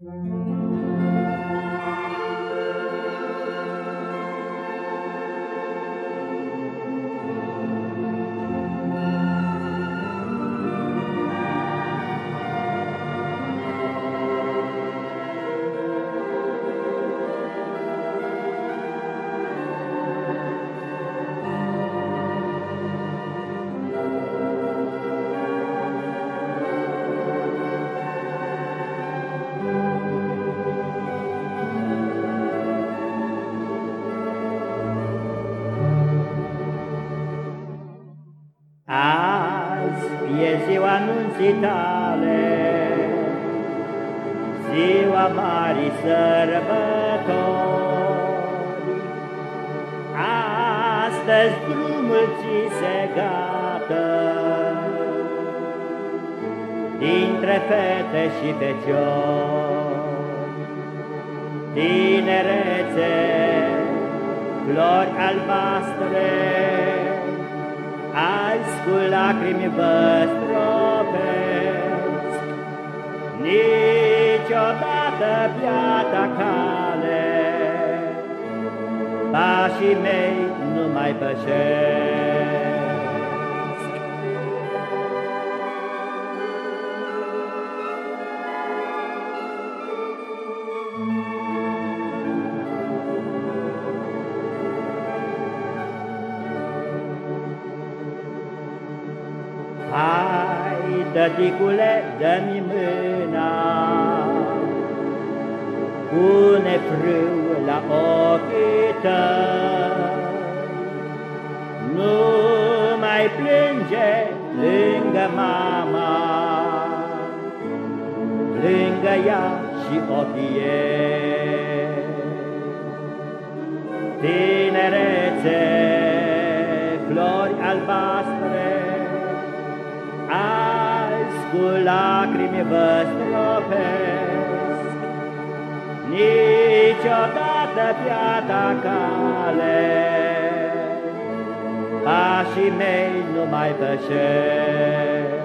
Azi anunții tale, Ziua mari sărbători. Astăzi drumul ți se gata, Dintre fete și feciori, Tinerețe, flori albastre, Azi cu lacrimi vă Niciodată piata cale, Pașii mei nu mai pășesc. Hai, tăticule, dă-mi mâna, Pune frâu la ochii tăi, Nu mai plânge lângă mama, Lângă ea și ochii ei. Tinerețe, flori albastre, Azi cu lacrimi vă stropesc, Niciodată piata cale, Pașii mei nu mai pășesc.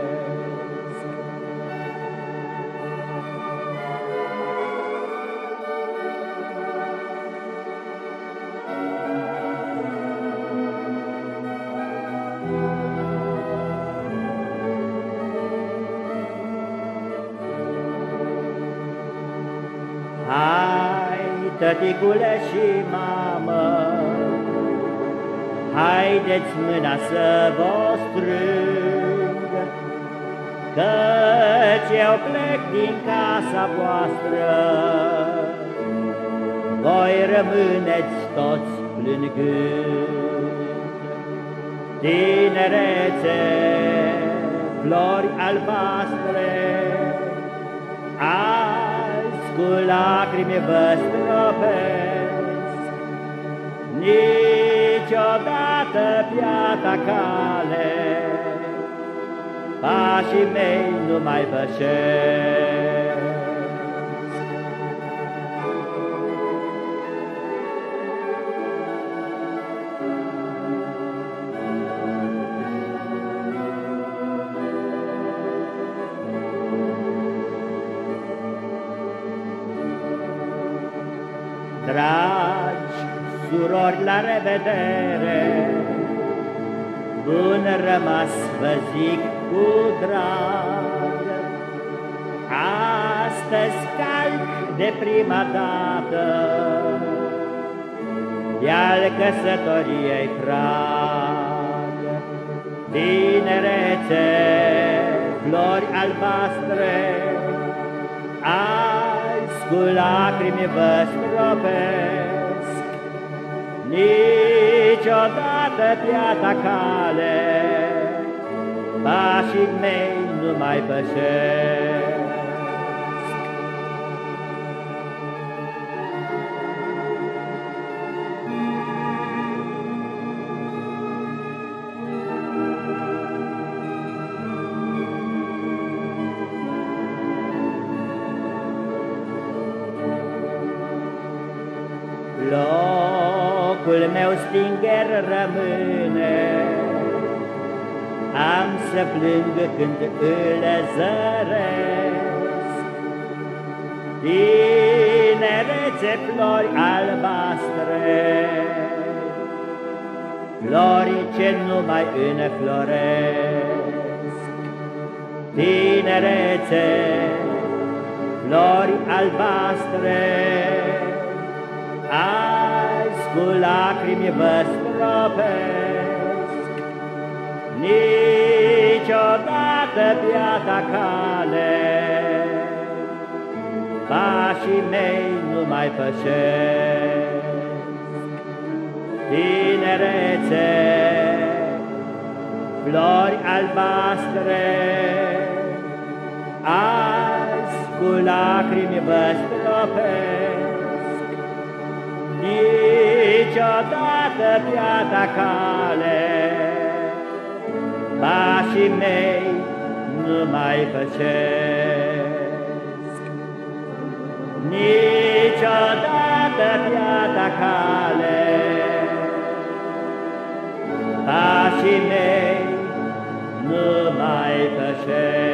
Tăticule și mamă, Haideți mâna să vă strâng, Căci eu plec din casa voastră, Voi rămâneți toți plângând. Tinerețe, flori albastre, Azi cu lacrimi vă stropesc, Niciodată piata cale, Pașii mei nu mai pășesc. Dragi surori, la revedere, Bun rămas vă zic cu drag. Astăzi calc de prima dată, De-al căsătoriei prag. Tinerețe, flori albastre, Azi cu lacrimi vă stropesc, Niciodată piata cale, Pașii mei nu mai pășesc. Locul meu stinger rămâne, Am să plâng când îl zăresc. Tinerețe flori albastre, Flori ce nu mai înfloresc. Tinerețe, flori albastre, Azi cu lacrimi vă stropesc, Niciodată piata cale, pașii mei nu mai pășesc. Tinerețe, flori albastre, azi cu lacrimi vă stropesc. Niciodată piata cale, pașii mei nu mai pășesc. Niciodată piata cale, pașii mei nu mai pășesc.